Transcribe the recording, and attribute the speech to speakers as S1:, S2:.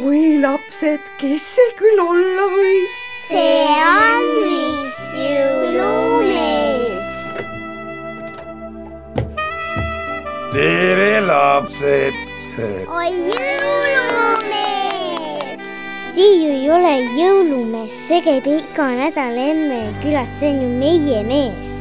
S1: oi lapsed, kes see küll olla võib?
S2: see on vist jõulumees.
S3: tere, lapsed
S2: oi jõulumees.
S4: see ju ei ole jõulumees, see käib iga nädal emme külas, see on ju meie mees